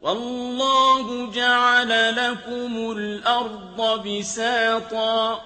وَاللَّهُ جَعَلَ لَكُمُ الْأَرْضَ بِسَاطًا